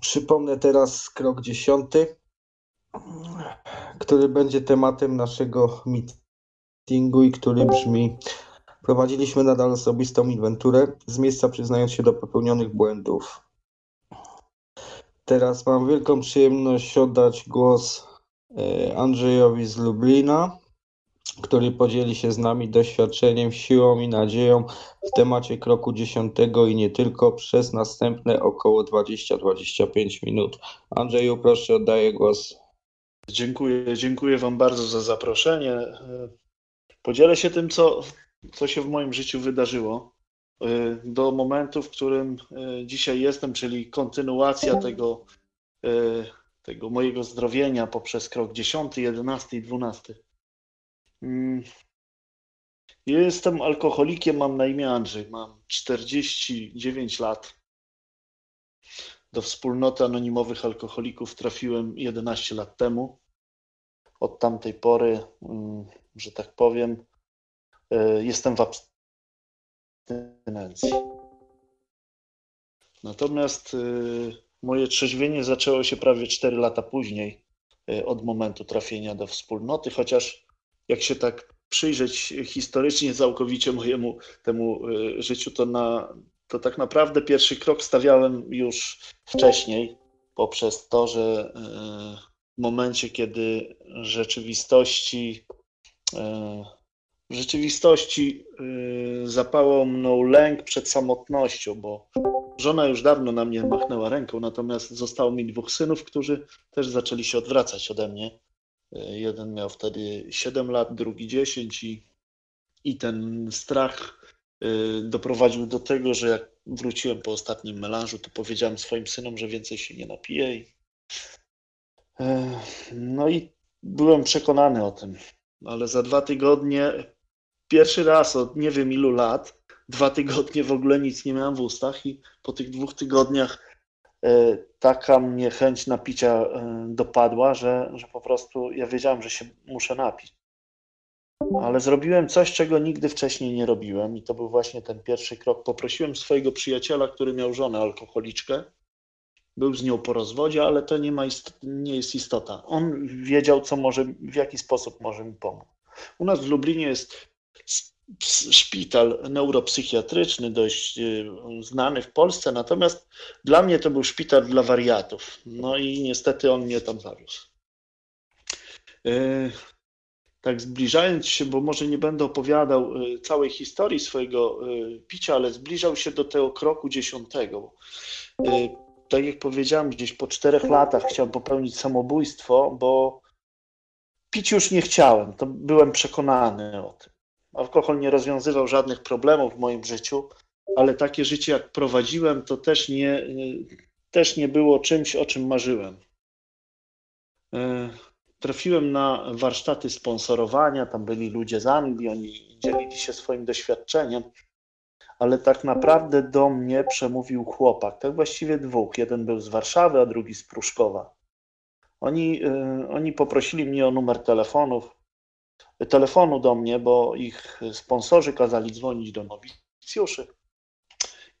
Przypomnę teraz krok dziesiąty, który będzie tematem naszego meetingu i który brzmi Prowadziliśmy nadal osobistą inwenturę, z miejsca przyznając się do popełnionych błędów. Teraz mam wielką przyjemność oddać głos e, Andrzejowi z Lublina, który podzieli się z nami doświadczeniem, siłą i nadzieją w temacie kroku dziesiątego i nie tylko przez następne około 20-25 minut. Andrzeju, proszę, oddaję głos. Dziękuję, dziękuję Wam bardzo za zaproszenie. Podzielę się tym, co, co się w moim życiu wydarzyło do momentu, w którym dzisiaj jestem, czyli kontynuacja tego, tego mojego zdrowienia poprzez krok 10, 11 i 12. Mm. Jestem alkoholikiem, mam na imię Andrzej, mam 49 lat. Do wspólnoty anonimowych alkoholików trafiłem 11 lat temu. Od tamtej pory, mm, że tak powiem, e, jestem w abstynencji. Natomiast e, moje trzeźwienie zaczęło się prawie 4 lata później e, od momentu trafienia do wspólnoty, chociaż jak się tak przyjrzeć historycznie całkowicie mojemu temu y, życiu, to, na, to tak naprawdę pierwszy krok stawiałem już wcześniej, poprzez to, że y, w momencie, kiedy rzeczywistości y, w rzeczywistości zapałał mną lęk przed samotnością, bo żona już dawno na mnie machnęła ręką, natomiast zostało mi dwóch synów, którzy też zaczęli się odwracać ode mnie. Jeden miał wtedy 7 lat, drugi 10 i, i ten strach y, doprowadził do tego, że jak wróciłem po ostatnim melanżu, to powiedziałem swoim synom, że więcej się nie napiję. I... E, no i byłem przekonany o tym, ale za dwa tygodnie, pierwszy raz od nie wiem ilu lat, dwa tygodnie w ogóle nic nie miałem w ustach i po tych dwóch tygodniach taka mnie chęć napicia e, dopadła, że, że po prostu ja wiedziałem, że się muszę napić. Ale zrobiłem coś, czego nigdy wcześniej nie robiłem, i to był właśnie ten pierwszy krok. Poprosiłem swojego przyjaciela, który miał żonę alkoholiczkę. Był z nią po rozwodzie, ale to nie, ma nie jest istota. On wiedział, co może, w jaki sposób może mi pomóc. U nas w Lublinie jest szpital neuropsychiatryczny, dość y, znany w Polsce, natomiast dla mnie to był szpital dla wariatów. No i niestety on mnie tam zawiózł. Y, tak zbliżając się, bo może nie będę opowiadał y, całej historii swojego picia, ale zbliżał się do tego kroku dziesiątego. Tak jak powiedziałem, gdzieś po czterech latach chciałem popełnić samobójstwo, bo pić już nie chciałem. To byłem przekonany o tym. Alkohol nie rozwiązywał żadnych problemów w moim życiu, ale takie życie, jak prowadziłem, to też nie, też nie było czymś, o czym marzyłem. E, trafiłem na warsztaty sponsorowania, tam byli ludzie z Anglii, oni dzielili się swoim doświadczeniem, ale tak naprawdę do mnie przemówił chłopak, tak właściwie dwóch. Jeden był z Warszawy, a drugi z Pruszkowa. Oni, e, oni poprosili mnie o numer telefonów telefonu do mnie, bo ich sponsorzy kazali dzwonić do nowicjuszy.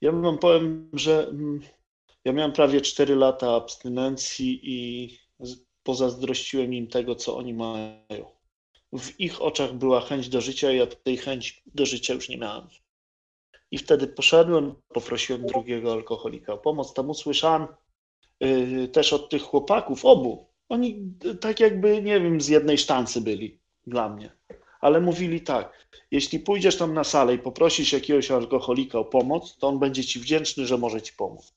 Ja wam powiem, że mm, ja miałem prawie 4 lata abstynencji i pozazdrościłem im tego, co oni mają. W ich oczach była chęć do życia, ja tej chęci do życia już nie miałem. I wtedy poszedłem, poprosiłem drugiego alkoholika o pomoc. Tam usłyszałem yy, też od tych chłopaków, obu. Oni tak jakby, nie wiem, z jednej sztancy byli dla mnie. Ale mówili tak, jeśli pójdziesz tam na salę i poprosisz jakiegoś alkoholika o pomoc, to on będzie ci wdzięczny, że może ci pomóc.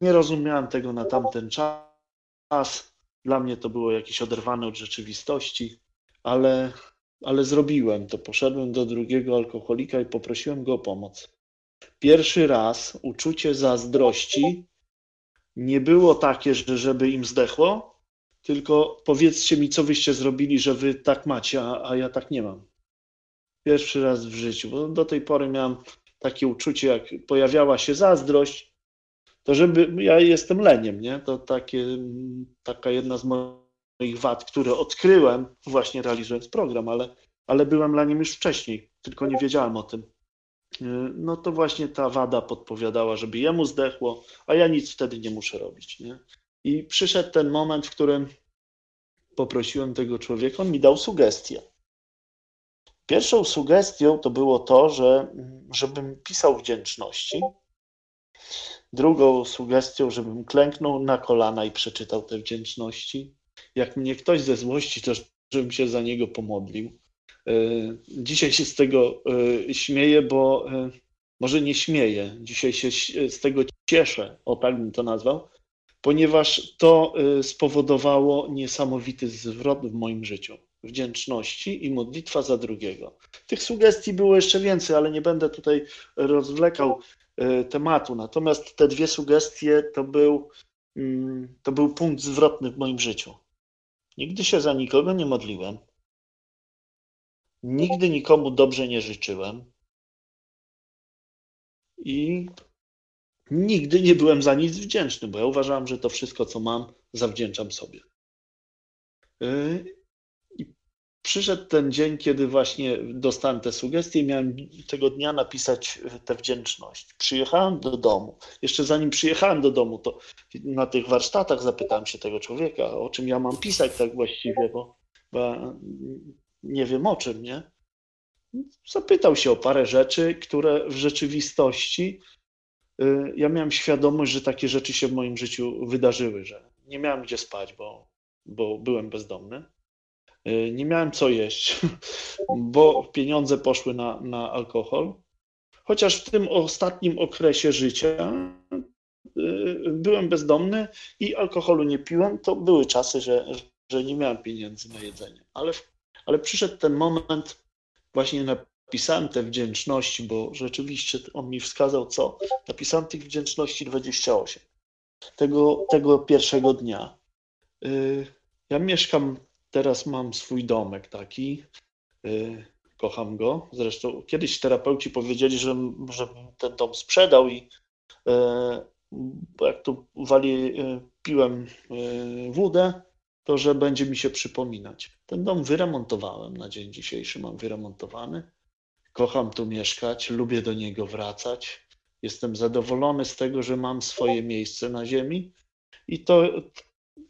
Nie rozumiałem tego na tamten czas. Dla mnie to było jakieś oderwane od rzeczywistości, ale, ale zrobiłem to. Poszedłem do drugiego alkoholika i poprosiłem go o pomoc. Pierwszy raz uczucie zazdrości nie było takie, że żeby im zdechło, tylko powiedzcie mi, co wyście zrobili, że wy tak macie, a, a ja tak nie mam. Pierwszy raz w życiu, bo do tej pory miałem takie uczucie, jak pojawiała się zazdrość, to żeby ja jestem leniem, nie? To takie, taka jedna z moich wad, które odkryłem właśnie realizując program, ale, ale byłem leniem już wcześniej, tylko nie wiedziałem o tym. no to właśnie ta wada podpowiadała, żeby jemu zdechło, a ja nic wtedy nie muszę robić. Nie? I przyszedł ten moment, w którym poprosiłem tego człowieka, on mi dał sugestię. Pierwszą sugestią to było to, że żebym pisał wdzięczności. Drugą sugestią, żebym klęknął na kolana i przeczytał te wdzięczności. Jak mnie ktoś ze złości, to żebym się za niego pomodlił. E, dzisiaj się z tego e, śmieję, bo e, może nie śmieję, dzisiaj się z tego cieszę, o tak bym to nazwał, ponieważ to spowodowało niesamowity zwrot w moim życiu wdzięczności i modlitwa za drugiego. Tych sugestii było jeszcze więcej, ale nie będę tutaj rozwlekał tematu. Natomiast te dwie sugestie to był, mm, to był punkt zwrotny w moim życiu. Nigdy się za nikogo nie modliłem. Nigdy nikomu dobrze nie życzyłem. I nigdy nie byłem za nic wdzięczny, bo ja uważałem, że to wszystko, co mam, zawdzięczam sobie. Y, I przyszedł ten dzień, kiedy właśnie dostałem te sugestie i miałem tego dnia napisać tę wdzięczność. Przyjechałem do domu. Jeszcze zanim przyjechałem do domu, to na tych warsztatach zapytałem się tego człowieka, o czym ja mam pisać tak właściwie, bo, bo nie wiem o czym, nie? Zapytał się o parę rzeczy, które w rzeczywistości y, ja miałem świadomość, że takie rzeczy się w moim życiu wydarzyły, że nie miałem gdzie spać, bo, bo byłem bezdomny. Y, nie miałem co jeść, bo pieniądze poszły na, na alkohol. Chociaż w tym ostatnim okresie życia y, byłem bezdomny i alkoholu nie piłem, to były czasy, że, że nie miałem pieniędzy na jedzenie. Ale ale przyszedł ten moment, właśnie napisałem te wdzięczności, bo rzeczywiście on mi wskazał co. Napisałem tych wdzięczności 28. Tego, tego pierwszego dnia. Y, ja mieszkam, teraz mam swój domek taki. Y, kocham go. Zresztą kiedyś terapeuci powiedzieli, że, że ten dom sprzedał i y, jak tu wali, piłem wódę, to że będzie mi się przypominać. Ten dom wyremontowałem na dzień dzisiejszy, mam wyremontowany. Kocham tu mieszkać, lubię do niego wracać. Jestem zadowolony z tego, że mam swoje miejsce na ziemi i to,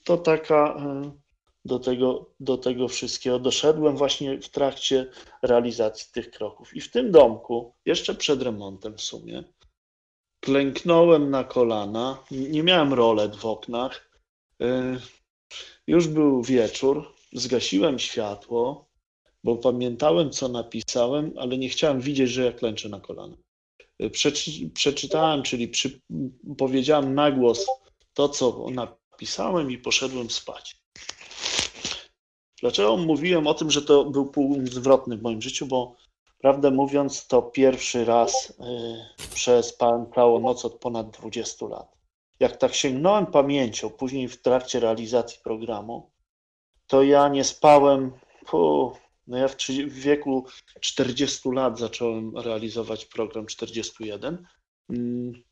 to taka e, do tego, do tego wszystkiego doszedłem właśnie w trakcie realizacji tych kroków. I w tym domku, jeszcze przed remontem w sumie, klęknąłem na kolana, nie miałem rolet w oknach. E, już był wieczór, zgasiłem światło, bo pamiętałem, co napisałem, ale nie chciałem widzieć, że ja klęczę na kolana. Przeczy, przeczytałem, czyli przy, powiedziałem na głos to, co napisałem i poszedłem spać. Dlaczego mówiłem o tym, że to był punkt zwrotny w moim życiu? Bo prawdę mówiąc, to pierwszy raz yy, przespałem całą noc od ponad 20 lat. Jak tak sięgnąłem pamięcią, później w trakcie realizacji programu, to ja nie spałem. Pu, no ja w, w wieku 40 lat zacząłem realizować program 41. Mm,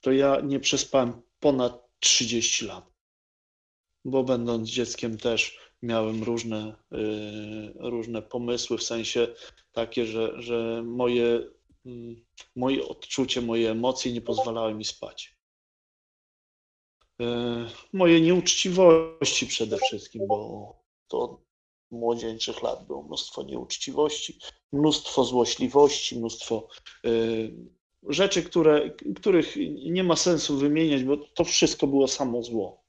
to ja nie przespałem ponad 30 lat. Bo będąc dzieckiem też miałem różne, yy, różne pomysły, w sensie takie, że, że moje, yy, moje odczucie, moje emocje nie pozwalały mi spać. E, moje nieuczciwości przede wszystkim, bo to młodzieńczych lat było mnóstwo nieuczciwości, mnóstwo złośliwości, mnóstwo e, rzeczy, które, których nie ma sensu wymieniać, bo to wszystko było samo zło.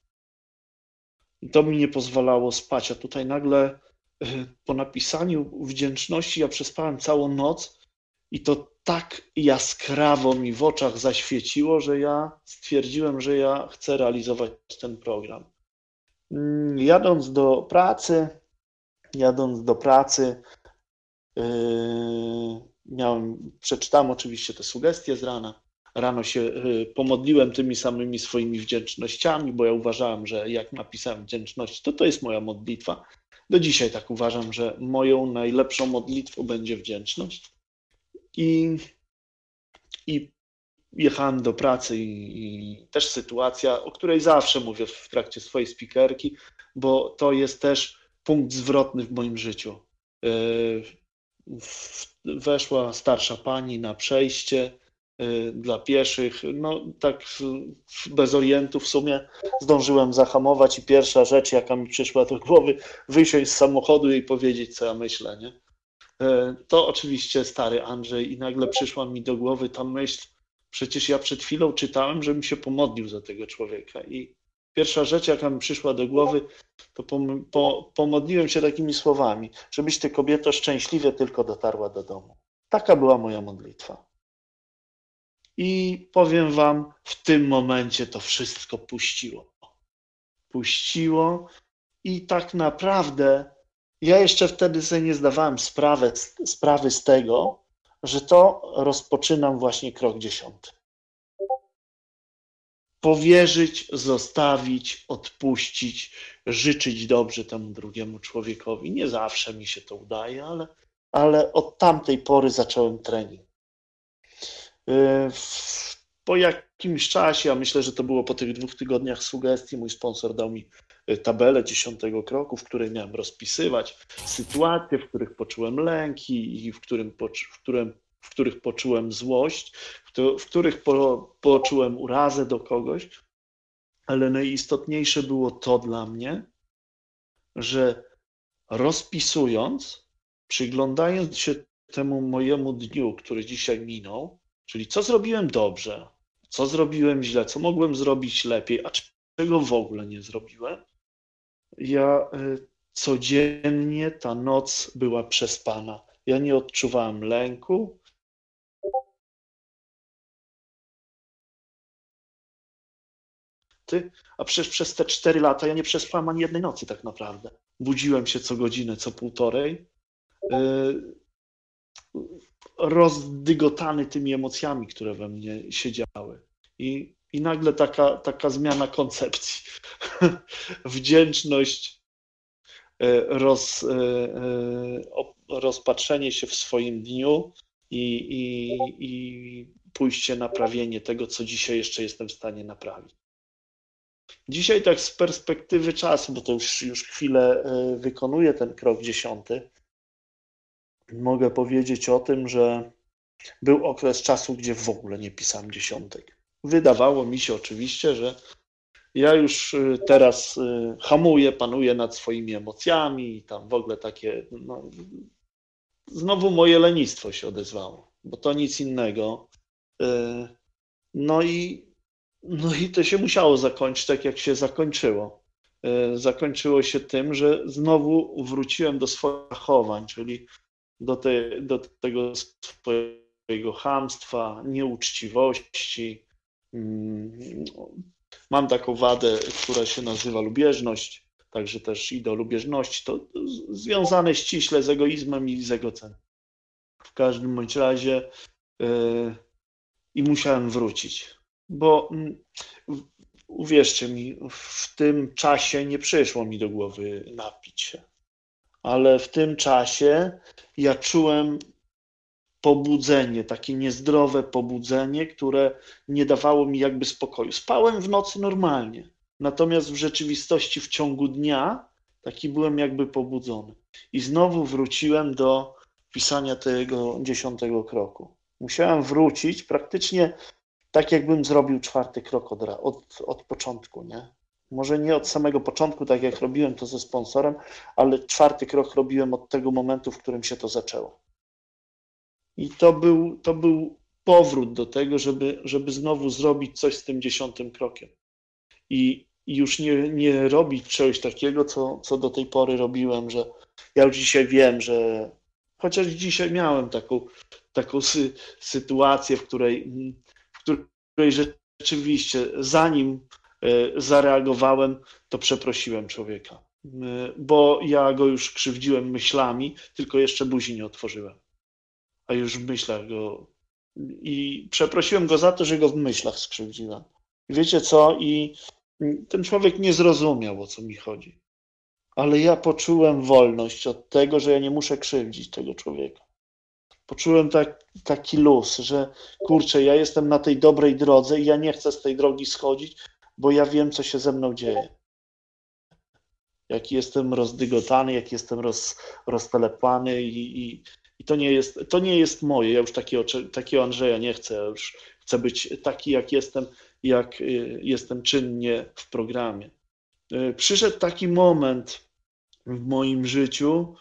I to mi nie pozwalało spać, a tutaj nagle e, po napisaniu wdzięczności ja przespałem całą noc i to tak jaskrawo mi w oczach zaświeciło, że ja stwierdziłem, że ja chcę realizować ten program. Mm, jadąc do pracy, jadąc do pracy, yy, miałem, przeczytałem oczywiście te sugestie z rana. Rano się yy, pomodliłem tymi samymi swoimi wdzięcznościami, bo ja uważałem, że jak napisałem wdzięczność, to to jest moja modlitwa. Do dzisiaj tak uważam, że moją najlepszą modlitwą będzie wdzięczność. I, i jechałem do pracy i, i, też sytuacja, o której zawsze mówię w trakcie swojej spikerki, bo to jest też punkt zwrotny w moim życiu. Yy, weszła starsza pani na przejście y, dla pieszych. No tak bez orientu w sumie zdążyłem zahamować i pierwsza rzecz, jaka mi przyszła do głowy, wyjść z samochodu i powiedzieć, co ja myślę, nie? Y, to oczywiście stary Andrzej i nagle przyszła mi do głowy ta myśl, przecież ja przed chwilą czytałem, żebym się pomodlił za tego człowieka i pierwsza rzecz, jaka mi przyszła do głowy, to pom po pomodliłem się takimi słowami, żebyś ty kobieto szczęśliwie tylko dotarła do domu. Taka była moja modlitwa. I powiem wam, w tym momencie to wszystko puściło. Puściło i tak naprawdę ja jeszcze wtedy sobie nie zdawałem sprawy, sprawy z tego, że to rozpoczynam właśnie krok dziesiąty powierzyć, zostawić, odpuścić, życzyć dobrze temu drugiemu człowiekowi. Nie zawsze mi się to udaje, ale, ale od tamtej pory zacząłem trening. Y, po jakimś czasie, ja myślę, że to było po tych dwóch tygodniach sugestii, mój sponsor dał mi y, tabelę dziesiątego kroku, w której miałem rozpisywać sytuacje, w których poczułem lęki i w, którym, w, którym, w których poczułem złość w których po, poczułem urazę do kogoś, ale najistotniejsze było to dla mnie, że rozpisując, przyglądając się temu mojemu dniu, który dzisiaj minął, czyli co zrobiłem dobrze, co zrobiłem źle, co mogłem zrobić lepiej, a czego w ogóle nie zrobiłem, ja y, codziennie ta noc była przespana. Ja nie odczuwałem lęku, a przecież przez te cztery lata ja nie przespałem ani jednej nocy tak naprawdę. Budziłem się co godzinę, co półtorej, yy, rozdygotany tymi emocjami, które we mnie siedziały. I, i nagle taka, taka zmiana koncepcji. Wdzięczność, yy, roz, yy, rozpatrzenie się w swoim dniu i, i, i pójście naprawienie tego, co dzisiaj jeszcze jestem w stanie naprawić. Dzisiaj tak z perspektywy czasu, bo to już, już chwilę e, wykonuję ten krok dziesiąty, mogę powiedzieć o tym, że był okres czasu, gdzie w ogóle nie pisałem dziesiątek. Wydawało mi się oczywiście, że ja już e, teraz e, hamuję, panuję nad swoimi emocjami i tam w ogóle takie. No, znowu moje lenistwo się odezwało, bo to nic innego. No i no i to się musiało zakończyć tak, jak się zakończyło. E, zakończyło się tym, że znowu wróciłem do swoich zachowań, czyli do, te, do tego swojego hamstwa, nieuczciwości. Mm, mam taką wadę, która się nazywa lubieżność, także też i do lubieżności. To związane ściśle z egoizmem i z egocentryzmem. W każdym bądź razie yy, i musiałem wrócić bo mm, uwierzcie mi, w tym czasie nie przyszło mi do głowy napić się, ale w tym czasie ja czułem pobudzenie, takie niezdrowe pobudzenie, które nie dawało mi jakby spokoju. Spałem w nocy normalnie, natomiast w rzeczywistości w ciągu dnia taki byłem jakby pobudzony. I znowu wróciłem do pisania tego dziesiątego kroku. Musiałem wrócić praktycznie tak jakbym zrobił czwarty krok od, od, od początku, nie? Może nie od samego początku, tak jak robiłem to ze sponsorem, ale czwarty krok robiłem od tego momentu, w którym się to zaczęło. I to był, to był powrót do tego, żeby, żeby znowu zrobić coś z tym dziesiątym krokiem. I, już nie, nie robić czegoś takiego, co, co do tej pory robiłem, że ja już dzisiaj wiem, że chociaż dzisiaj miałem taką, taką sy, sytuację, w której której rzeczywiście zanim e, zareagowałem, to przeprosiłem człowieka, e, bo ja go już krzywdziłem myślami, tylko jeszcze buzi nie otworzyłem, a już w myślach go i przeprosiłem go za to, że go w myślach skrzywdziłem. wiecie co? I ten człowiek nie zrozumiał, o co mi chodzi. Ale ja poczułem wolność od tego, że ja nie muszę krzywdzić tego człowieka poczułem tak, taki luz, że kurczę, ja jestem na tej dobrej drodze i ja nie chcę z tej drogi schodzić, bo ja wiem, co się ze mną dzieje. Jaki jestem rozdygotany, jak jestem roz, roztelepany i, i, I to nie jest, to nie jest moje. Ja już takiego, takiego Andrzeja nie chcę. Ja już chcę być taki, jak jestem, jak y, jestem czynnie w programie. Y, przyszedł taki moment w moim życiu,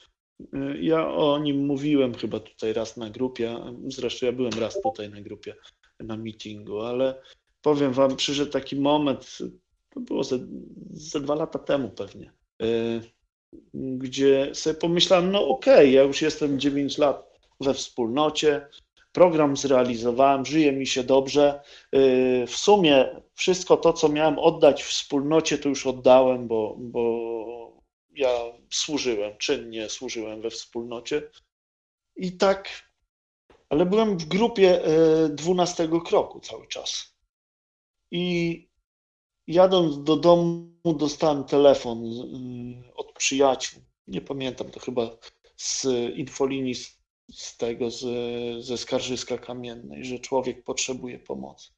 ja o nim mówiłem chyba tutaj raz na grupie, zresztą ja byłem raz tutaj na grupie, na meetingu, ale powiem wam, przyszedł taki moment, to było ze, ze dwa lata temu pewnie, gdzie sobie pomyślałem, no okej, okay, ja już jestem 9 lat we wspólnocie, program zrealizowałem, żyje mi się dobrze. Y, w sumie wszystko to, co miałem oddać wspólnocie, to już oddałem, bo, bo ja służyłem, czynnie służyłem we wspólnocie. I tak, ale byłem w grupie 12 y, kroku cały czas. I jadąc do domu, dostałem telefon y, od przyjaciół. Nie pamiętam, to chyba z infolinii z tego, z, ze skarżyska kamiennej, że człowiek potrzebuje pomocy.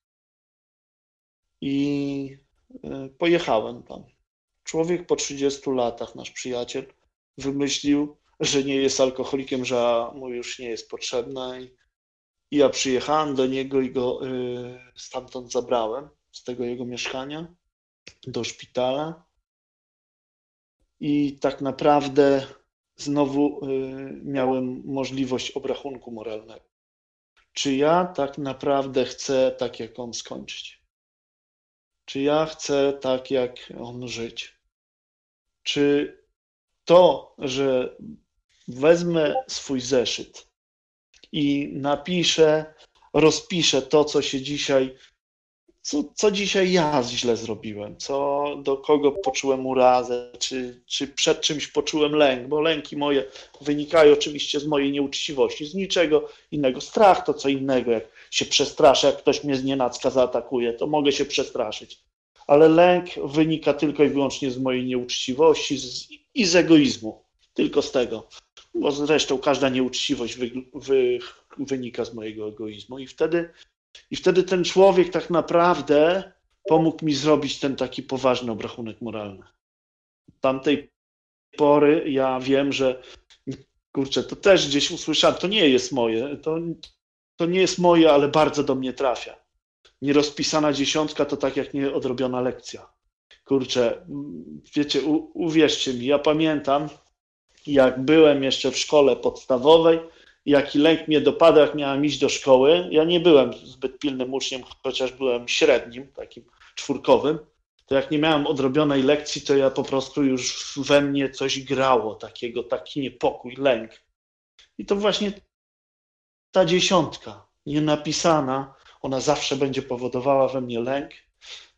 I e, pojechałem tam. Człowiek po 30 latach, nasz przyjaciel, wymyślił, że nie jest alkoholikiem, że mu już nie jest potrzebna. I, i ja przyjechałem do niego i go y, stamtąd zabrałem, z tego jego mieszkania, do szpitala. I tak naprawdę znowu y, miałem możliwość obrachunku moralnego. Czy ja tak naprawdę chcę tak jak on skończyć? Czy ja chcę tak jak on żyć? Czy to, że wezmę swój zeszyt i napiszę, rozpiszę to, co się dzisiaj co, co dzisiaj ja źle zrobiłem, co, do kogo poczułem urazę, czy, czy przed czymś poczułem lęk, bo lęki moje wynikają oczywiście z mojej nieuczciwości, z niczego innego. Strach to co innego, jak się przestraszę, jak ktoś mnie z nienacka zaatakuje, to mogę się przestraszyć. Ale lęk wynika tylko i wyłącznie z mojej nieuczciwości z, i z egoizmu, tylko z tego. Bo zresztą każda nieuczciwość wy, wy, wynika z mojego egoizmu i wtedy i wtedy ten człowiek tak naprawdę pomógł mi zrobić ten taki poważny obrachunek moralny. Tamtej pory ja wiem, że kurczę, to też gdzieś usłyszałem, to nie jest moje, to, to nie jest moje, ale bardzo do mnie trafia. Nierozpisana dziesiątka to tak jak nieodrobiona lekcja. Kurczę, wiecie, u, uwierzcie mi, ja pamiętam, jak byłem jeszcze w szkole podstawowej, jaki lęk mnie dopadł, jak miałem iść do szkoły. Ja nie byłem zbyt pilnym uczniem, chociaż byłem średnim, takim czwórkowym. To jak nie miałem odrobionej lekcji, to ja po prostu już we mnie coś grało, takiego, taki niepokój, lęk. I to właśnie ta dziesiątka, nienapisana, ona zawsze będzie powodowała we mnie lęk,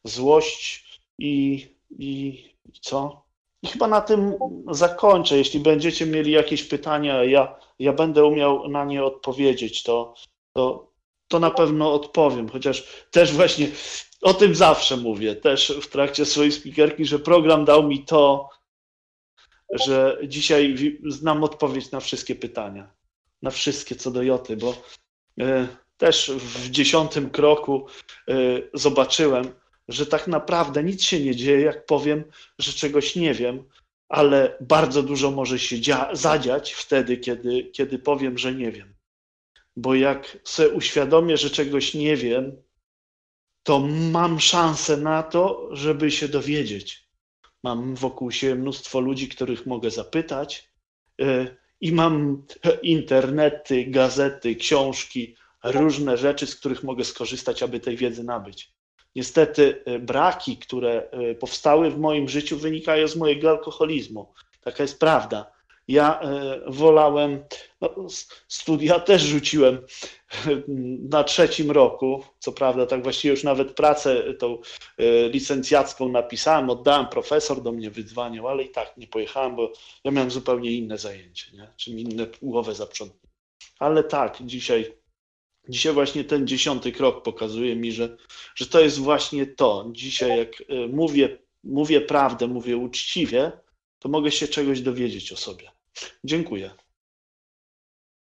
złość i, i, i co? I chyba na tym zakończę. Jeśli będziecie mieli jakieś pytania, ja, ja będę umiał na nie odpowiedzieć, to, to, to na pewno odpowiem. Chociaż też właśnie o tym zawsze mówię, też w trakcie swojej speakerki, że program dał mi to, że dzisiaj znam odpowiedź na wszystkie pytania. Na wszystkie co do Joty, bo y, też w dziesiątym kroku y, zobaczyłem, że tak naprawdę nic się nie dzieje, jak powiem, że czegoś nie wiem, ale bardzo dużo może się zadziać wtedy, kiedy, kiedy powiem, że nie wiem. Bo jak sobie uświadomię, że czegoś nie wiem, to mam szansę na to, żeby się dowiedzieć. Mam wokół siebie mnóstwo ludzi, których mogę zapytać, y, i mam internety, gazety, książki, różne rzeczy, z których mogę skorzystać, aby tej wiedzy nabyć. Niestety e, braki, które e, powstały w moim życiu, wynikają z mojego alkoholizmu. Taka jest prawda. Ja e, wolałem, no, studia też rzuciłem na trzecim roku, co prawda, tak właściwie już nawet pracę tą licencjacką napisałem, oddałem, profesor do mnie wydzwaniał, ale i tak nie pojechałem, bo ja miałem zupełnie inne zajęcie, nie? czym inne głowę zaprzątnie. Ale tak, dzisiaj Dzisiaj właśnie ten dziesiąty krok pokazuje mi, że, że to jest właśnie to. Dzisiaj, jak e, mówię, mówię prawdę, mówię uczciwie, to mogę się czegoś dowiedzieć o sobie. Dziękuję.